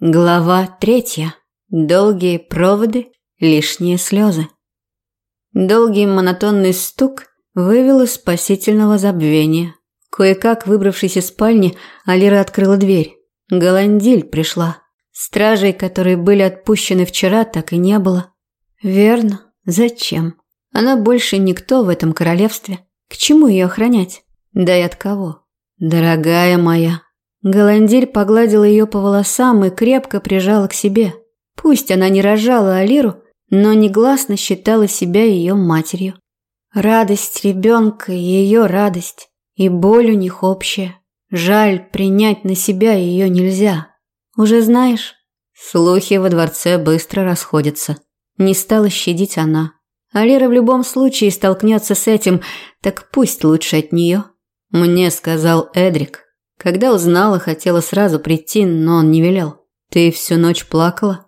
Глава третья. Долгие проводы, лишние слезы. Долгий монотонный стук вывел из спасительного забвения. Кое-как выбравшись из спальни, Алира открыла дверь. Голандиль пришла. Стражей, которые были отпущены вчера, так и не было. Верно. Зачем? Она больше никто в этом королевстве. К чему ее охранять? Да и от кого? Дорогая моя, Голандиль погладила ее по волосам и крепко прижала к себе. Пусть она не рожала Алиру, но негласно считала себя ее матерью. Радость ребенка – ее радость, и боль у них общая. Жаль, принять на себя ее нельзя. Уже знаешь, слухи во дворце быстро расходятся. Не стала щадить она. Алира в любом случае столкнется с этим, так пусть лучше от нее. Мне сказал Эдрик – когда узнала, хотела сразу прийти, но он не велел. Ты всю ночь плакала?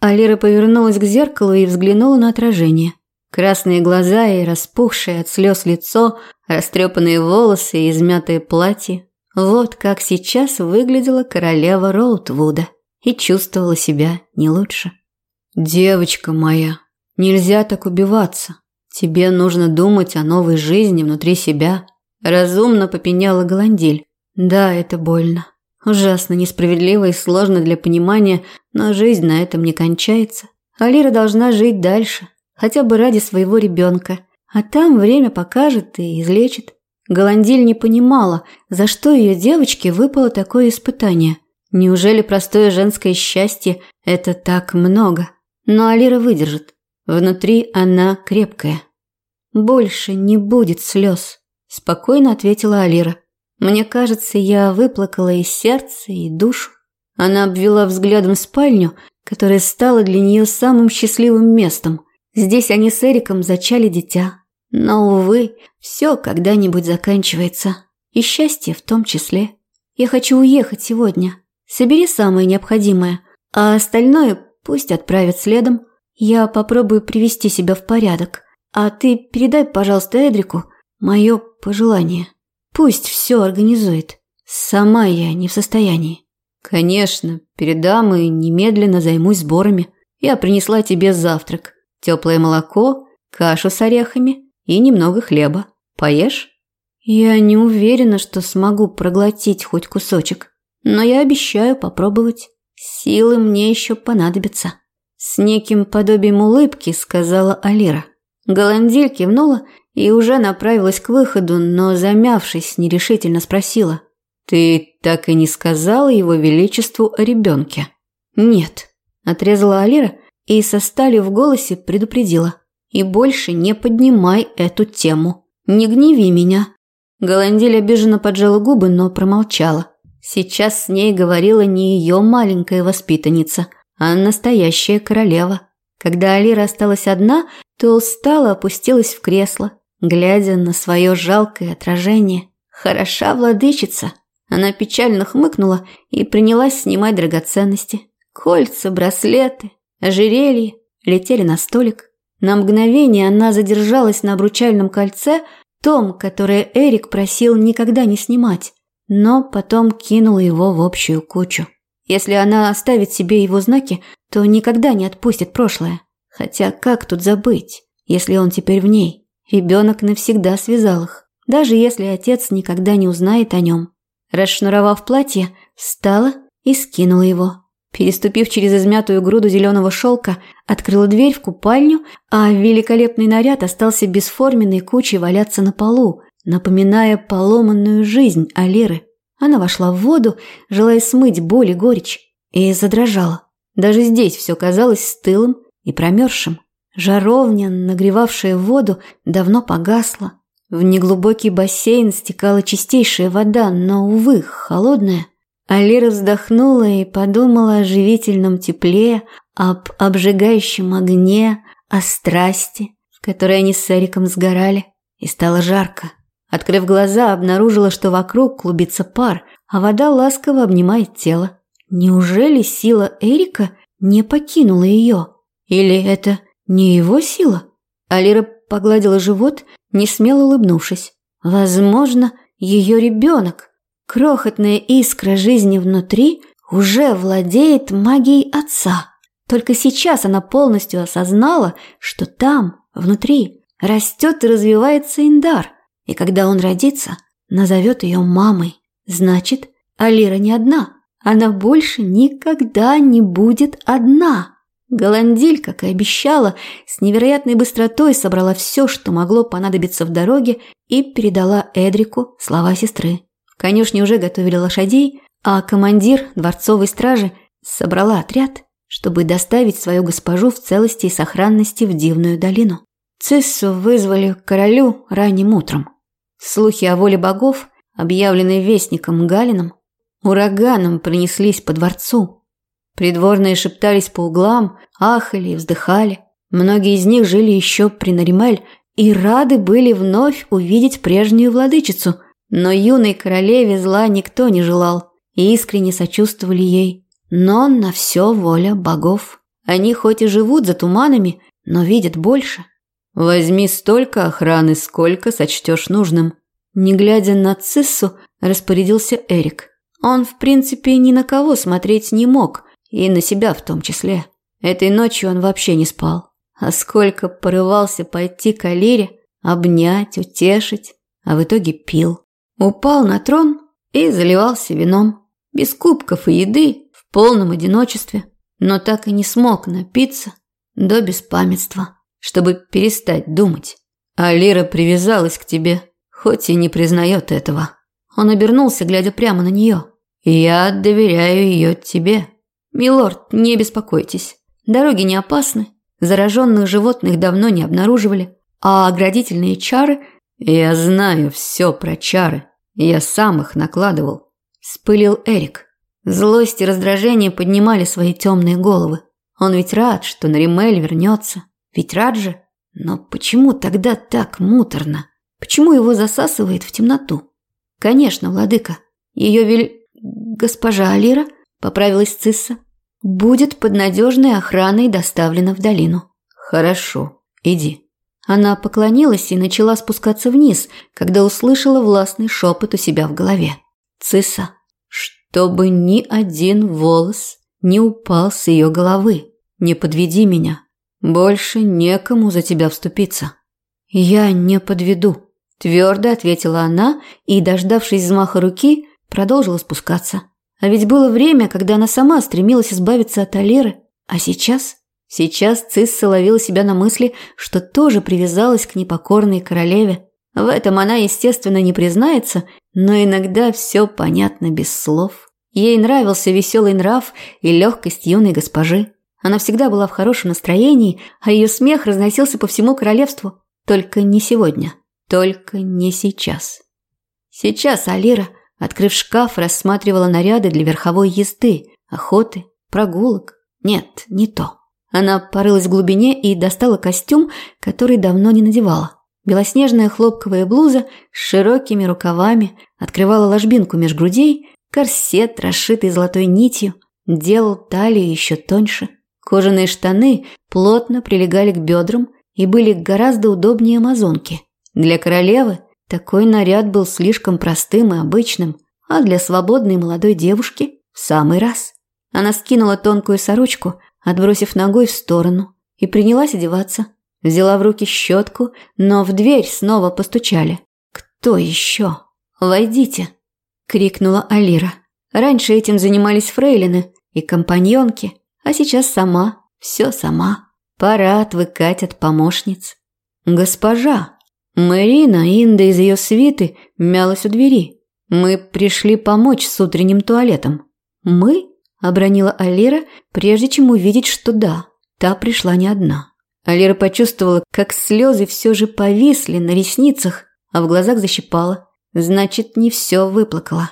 Алира повернулась к зеркалу и взглянула на отражение. Красные глаза и распухшее от слез лицо, растрепанные волосы и измятое платье. Вот как сейчас выглядела королева Роутвуда и чувствовала себя не лучше. «Девочка моя, нельзя так убиваться. Тебе нужно думать о новой жизни внутри себя», – разумно попеняла Голандиль. Да, это больно. Ужасно несправедливо и сложно для понимания, но жизнь на этом не кончается. Алира должна жить дальше, хотя бы ради своего ребенка. А там время покажет и излечит. Голандиль не понимала, за что ее девочке выпало такое испытание. Неужели простое женское счастье – это так много? Но Алира выдержит. Внутри она крепкая. «Больше не будет слез», – спокойно ответила Алира. Мне кажется, я выплакала и сердце, и душу. Она обвела взглядом спальню, которая стала для нее самым счастливым местом. Здесь они с Эриком зачали дитя. Но, увы, все когда-нибудь заканчивается. И счастье в том числе. Я хочу уехать сегодня. Собери самое необходимое, а остальное пусть отправят следом. Я попробую привести себя в порядок. А ты передай, пожалуйста, Эдрику мое пожелание. Пусть все организует. Сама я не в состоянии. Конечно, передам и немедленно займусь сборами. Я принесла тебе завтрак. Теплое молоко, кашу с орехами и немного хлеба. Поешь? Я не уверена, что смогу проглотить хоть кусочек. Но я обещаю попробовать. Силы мне еще понадобятся. С неким подобием улыбки сказала Алира. Голандиль кивнула и уже направилась к выходу, но, замявшись, нерешительно спросила. «Ты так и не сказала его величеству о ребенке?» «Нет», – отрезала Алира и со сталью в голосе предупредила. «И больше не поднимай эту тему. Не гневи меня». Голандиль обиженно поджала губы, но промолчала. Сейчас с ней говорила не ее маленькая воспитанница, а настоящая королева. Когда Алира осталась одна, то устало опустилась в кресло, глядя на свое жалкое отражение. Хороша владычица. Она печально хмыкнула и принялась снимать драгоценности. Кольца, браслеты, ожерелье летели на столик. На мгновение она задержалась на обручальном кольце, том, которое Эрик просил никогда не снимать, но потом кинула его в общую кучу. Если она оставит себе его знаки, то никогда не отпустит прошлое. Хотя как тут забыть, если он теперь в ней? Ребенок навсегда связал их, даже если отец никогда не узнает о нем. Расшнуровав платье, встала и скинула его. Переступив через измятую груду зеленого шелка, открыла дверь в купальню, а великолепный наряд остался бесформенной кучей валяться на полу, напоминая поломанную жизнь Алиры. Она вошла в воду, желая смыть боль и горечь, и задрожала. Даже здесь все казалось стылым и промерзшим. Жаровня, нагревавшая воду, давно погасла. В неглубокий бассейн стекала чистейшая вода, но, увы, холодная. Алира вздохнула и подумала о живительном тепле, об обжигающем огне, о страсти, в которой они с Эриком сгорали. И стало жарко. Открыв глаза, обнаружила, что вокруг клубится пар, а вода ласково обнимает тело. Неужели сила Эрика не покинула ее? Или это не его сила? Алира погладила живот, не смело улыбнувшись. Возможно, ее ребенок. Крохотная искра жизни внутри уже владеет магией отца. Только сейчас она полностью осознала, что там, внутри, растет и развивается Индар. И когда он родится, назовет ее мамой. Значит, Алира не одна. Она больше никогда не будет одна. Голандиль, как и обещала, с невероятной быстротой собрала все, что могло понадобиться в дороге, и передала Эдрику слова сестры. В конюшне уже готовили лошадей, а командир дворцовой стражи собрала отряд, чтобы доставить свою госпожу в целости и сохранности в Дивную долину. Циссу вызвали к королю ранним утром. Слухи о воле богов, объявленные вестником Галином, ураганом принеслись по дворцу. Придворные шептались по углам, ахали и вздыхали. Многие из них жили еще при Наримель и рады были вновь увидеть прежнюю владычицу, но юной королеве зла никто не желал и искренне сочувствовали ей. Но на все воля богов. Они хоть и живут за туманами, но видят больше. Возьми столько охраны, сколько сочтешь нужным. Не глядя на Циссу, распорядился Эрик. Он, в принципе, ни на кого смотреть не мог, и на себя в том числе. Этой ночью он вообще не спал. А сколько порывался пойти к Алире, обнять, утешить, а в итоге пил. Упал на трон и заливался вином. Без кубков и еды, в полном одиночестве. Но так и не смог напиться до беспамятства, чтобы перестать думать. Алира привязалась к тебе, хоть и не признает этого. Он обернулся, глядя прямо на нее. «Я доверяю ее тебе». «Милорд, не беспокойтесь. Дороги не опасны, зараженных животных давно не обнаруживали, а оградительные чары... Я знаю все про чары. Я сам их накладывал. Спылил Эрик. Злость и раздражение поднимали свои темные головы. Он ведь рад, что Наримель вернется. Ведь рад же. Но почему тогда так муторно? Почему его засасывает в темноту? Конечно, владыка. Ее вель... Госпожа Алира, поправилась Цисса, будет под надежной охраной доставлена в долину. Хорошо, иди. Она поклонилась и начала спускаться вниз, когда услышала властный шепот у себя в голове. Цисса, чтобы ни один волос не упал с ее головы. Не подведи меня. Больше некому за тебя вступиться. Я не подведу, твердо ответила она и, дождавшись взмаха руки, продолжила спускаться. А ведь было время, когда она сама стремилась избавиться от Алеры, а сейчас... Сейчас Цисса ловила себя на мысли, что тоже привязалась к непокорной королеве. В этом она, естественно, не признается, но иногда все понятно без слов. Ей нравился веселый нрав и легкость юной госпожи. Она всегда была в хорошем настроении, а ее смех разносился по всему королевству. Только не сегодня. Только не сейчас. Сейчас Алира Открыв шкаф, рассматривала наряды для верховой езды, охоты, прогулок. Нет, не то. Она порылась в глубине и достала костюм, который давно не надевала. Белоснежная хлопковая блуза с широкими рукавами открывала ложбинку меж грудей, корсет, расшитый золотой нитью, делал талию еще тоньше. Кожаные штаны плотно прилегали к бедрам и были гораздо удобнее амазонки. Для королевы такой наряд был слишком простым и обычным, а для свободной молодой девушки в самый раз. Она скинула тонкую сорочку, отбросив ногой в сторону, и принялась одеваться. Взяла в руки щетку, но в дверь снова постучали. «Кто еще? Войдите!» – крикнула Алира. Раньше этим занимались фрейлины и компаньонки, а сейчас сама, все сама. Пора отвыкать от помощниц. «Госпожа!» Марина, Инда из ее свиты, мялась у двери. «Мы пришли помочь с утренним туалетом». «Мы?» – обронила Алира, прежде чем увидеть, что да, та пришла не одна. Алира почувствовала, как слезы все же повисли на ресницах, а в глазах защипала. Значит, не все выплакала.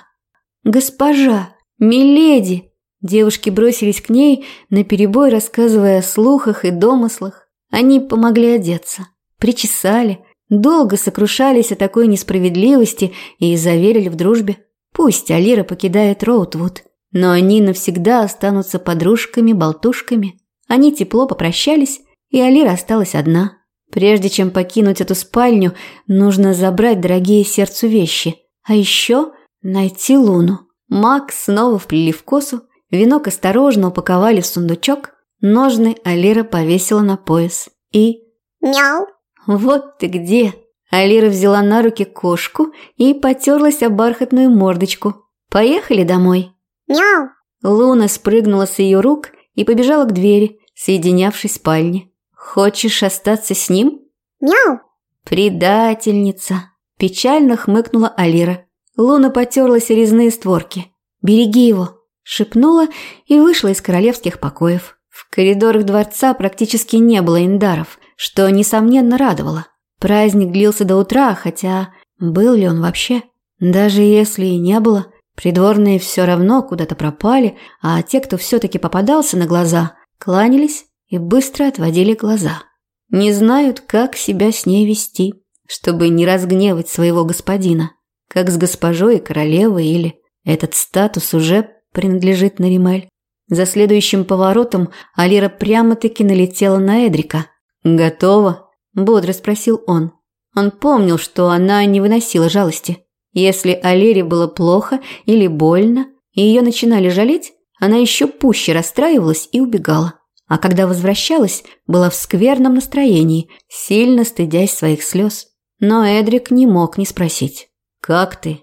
«Госпожа! Миледи!» Девушки бросились к ней, наперебой рассказывая о слухах и домыслах. Они помогли одеться, причесали – Долго сокрушались о такой несправедливости и заверили в дружбе. Пусть Алира покидает Роутвуд, но они навсегда останутся подружками-болтушками. Они тепло попрощались, и Алира осталась одна. Прежде чем покинуть эту спальню, нужно забрать дорогие сердцу вещи. А еще найти Луну. Мак снова вплели в косу, Венок осторожно упаковали в сундучок, ножны Алира повесила на пояс. И... Мяу. Вот ты где. Алира взяла на руки кошку и потерлась о бархатную мордочку. Поехали домой. Мяу. Луна спрыгнула с ее рук и побежала к двери, соединявшей спальни. Хочешь остаться с ним? Мяу. Предательница. Печально хмыкнула Алира. Луна потерлась о резные створки. «Береги его!» – шепнула и вышла из королевских покоев. В коридорах дворца практически не было индаров, что, несомненно, радовало. Праздник длился до утра, хотя был ли он вообще? Даже если и не было, придворные все равно куда-то пропали, а те, кто все-таки попадался на глаза, кланялись и быстро отводили глаза. Не знают, как себя с ней вести, чтобы не разгневать своего господина, как с госпожой и королевой или этот статус уже принадлежит Наримель. За следующим поворотом Алира прямо-таки налетела на Эдрика. «Готово?» – бодро спросил он. Он помнил, что она не выносила жалости. Если Алире было плохо или больно, и ее начинали жалеть, она еще пуще расстраивалась и убегала. А когда возвращалась, была в скверном настроении, сильно стыдясь своих слез. Но Эдрик не мог не спросить. «Как ты?»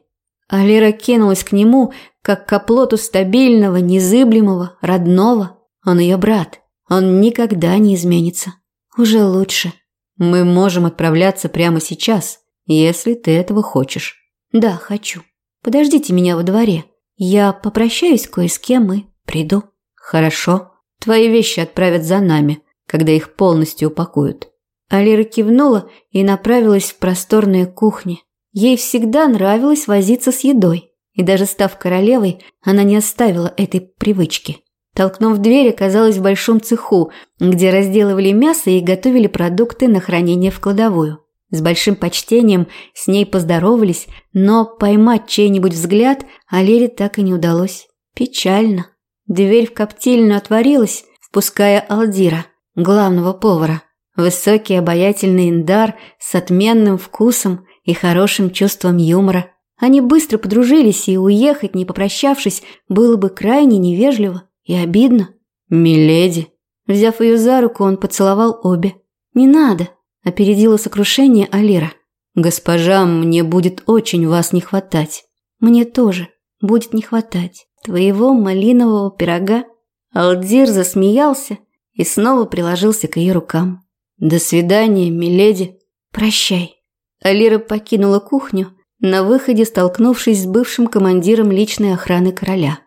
Алира кинулась к нему, как к оплоту стабильного, незыблемого, родного. Он ее брат. Он никогда не изменится. Уже лучше. Мы можем отправляться прямо сейчас, если ты этого хочешь. Да, хочу. Подождите меня во дворе. Я попрощаюсь кое с кем и приду. Хорошо. Твои вещи отправят за нами, когда их полностью упакуют. Алира кивнула и направилась в просторные кухни. Ей всегда нравилось возиться с едой, и даже став королевой, она не оставила этой привычки. Толкнув дверь, оказалась в большом цеху, где разделывали мясо и готовили продукты на хранение в кладовую. С большим почтением с ней поздоровались, но поймать чей-нибудь взгляд Алере так и не удалось. Печально. Дверь в коптильню отворилась, впуская Алдира, главного повара. Высокий обаятельный индар с отменным вкусом и хорошим чувством юмора. Они быстро подружились, и уехать, не попрощавшись, было бы крайне невежливо и обидно. «Миледи!» Взяв ее за руку, он поцеловал обе. «Не надо!» – опередила сокрушение Алира. «Госпожа, мне будет очень вас не хватать». «Мне тоже будет не хватать твоего малинового пирога». Алдир засмеялся и снова приложился к ее рукам. «До свидания, миледи». «Прощай». Алира покинула кухню, на выходе столкнувшись с бывшим командиром личной охраны короля.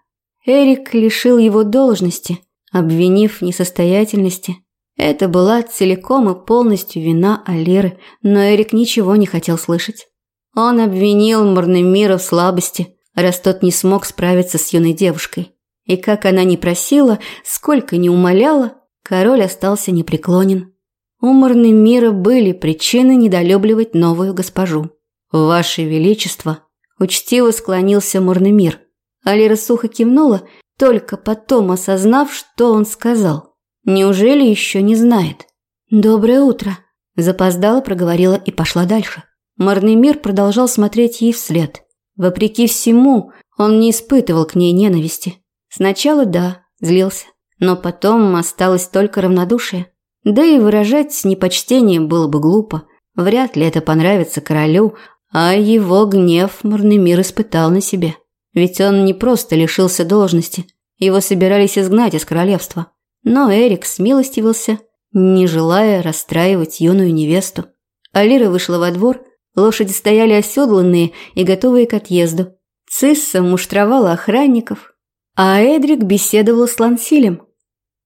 Эрик лишил его должности, обвинив в несостоятельности. Это была целиком и полностью вина Алиры, но Эрик ничего не хотел слышать. Он обвинил Мурнемира в слабости, раз тот не смог справиться с юной девушкой. И как она не просила, сколько не умоляла, король остался непреклонен. У Мира были причины недолюбливать новую госпожу. «Ваше Величество!» – учтиво склонился Мурнемир. Алира сухо кивнула, только потом осознав, что он сказал. Неужели еще не знает? «Доброе утро!» – запоздала, проговорила и пошла дальше. Марнемир продолжал смотреть ей вслед. Вопреки всему, он не испытывал к ней ненависти. Сначала да, злился, но потом осталось только равнодушие. Да и выражать непочтение было бы глупо. Вряд ли это понравится королю, а его гнев Мурнемир испытал на себе. Ведь он не просто лишился должности, его собирались изгнать из королевства. Но Эрик смилостивился, не желая расстраивать юную невесту. Алира вышла во двор, лошади стояли оседланные и готовые к отъезду. Цисса муштровала охранников, а Эдрик беседовал с Лансилем.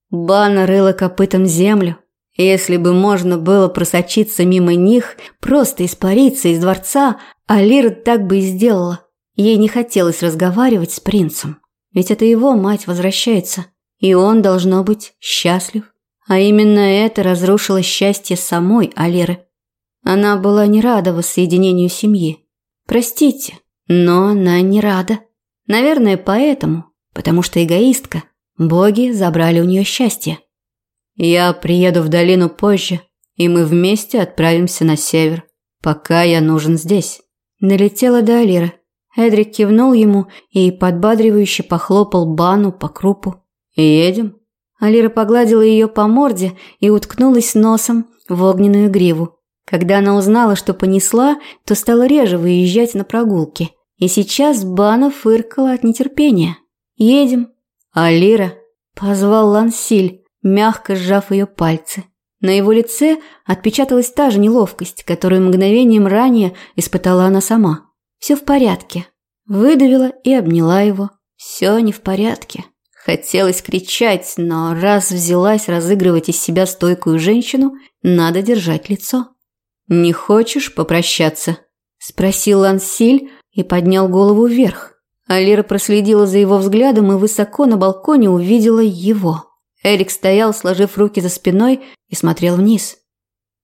Бана рыла копытом землю, если бы можно было просочиться мимо них, просто испариться из дворца, Алира так бы и сделала. Ей не хотелось разговаривать с принцем. Ведь это его мать возвращается, и он, должно быть, счастлив. А именно это разрушило счастье самой Алиры. Она была не рада воссоединению семьи. Простите, но она не рада. Наверное, поэтому, потому что эгоистка. Боги забрали у нее счастье. Я приеду в долину позже, и мы вместе отправимся на север. Пока я нужен здесь. Налетела до Алиры. Эдрик кивнул ему и подбадривающе похлопал Бану по крупу. «Едем?» Алира погладила ее по морде и уткнулась носом в огненную гриву. Когда она узнала, что понесла, то стала реже выезжать на прогулки. И сейчас Бана фыркала от нетерпения. «Едем». «Алира», – позвал Лансиль, мягко сжав ее пальцы. На его лице отпечаталась та же неловкость, которую мгновением ранее испытала она сама. «Все в порядке». Выдавила и обняла его. «Все не в порядке». Хотелось кричать, но раз взялась разыгрывать из себя стойкую женщину, надо держать лицо. «Не хочешь попрощаться?» – спросил Ансиль и поднял голову вверх. Алира проследила за его взглядом и высоко на балконе увидела его. Эрик стоял, сложив руки за спиной, и смотрел вниз.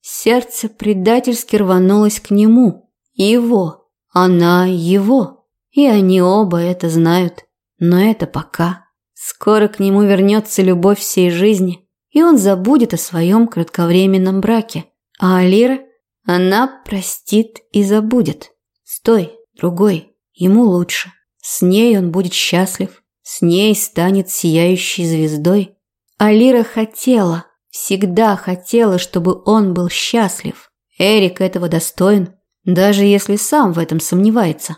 Сердце предательски рванулось к нему. Его. Она его. И они оба это знают. Но это пока. Скоро к нему вернется любовь всей жизни, и он забудет о своем кратковременном браке. А Алира, она простит и забудет. Стой, другой, ему лучше. С ней он будет счастлив, с ней станет сияющей звездой. Алира хотела, всегда хотела, чтобы он был счастлив. Эрик этого достоин, даже если сам в этом сомневается.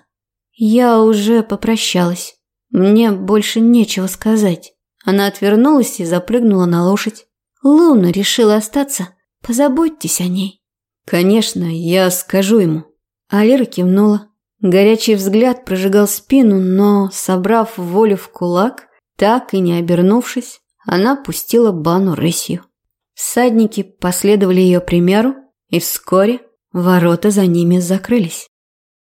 Я уже попрощалась. Мне больше нечего сказать. Она отвернулась и запрыгнула на лошадь. Луна решила остаться. Позаботьтесь о ней. Конечно, я скажу ему. Алира кивнула. Горячий взгляд прожигал спину, но, собрав волю в кулак, так и не обернувшись, она пустила бану рысью. Всадники последовали ее примеру, и вскоре ворота за ними закрылись.